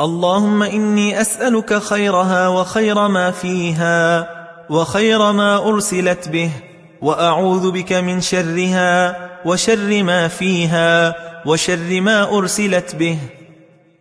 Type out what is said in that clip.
اللهم إني أسألك خيرها وخير ما فيها وخير ما أرسلت به وأعوذ بك من شرها وشر ما فيها وشر ما أرسلت به.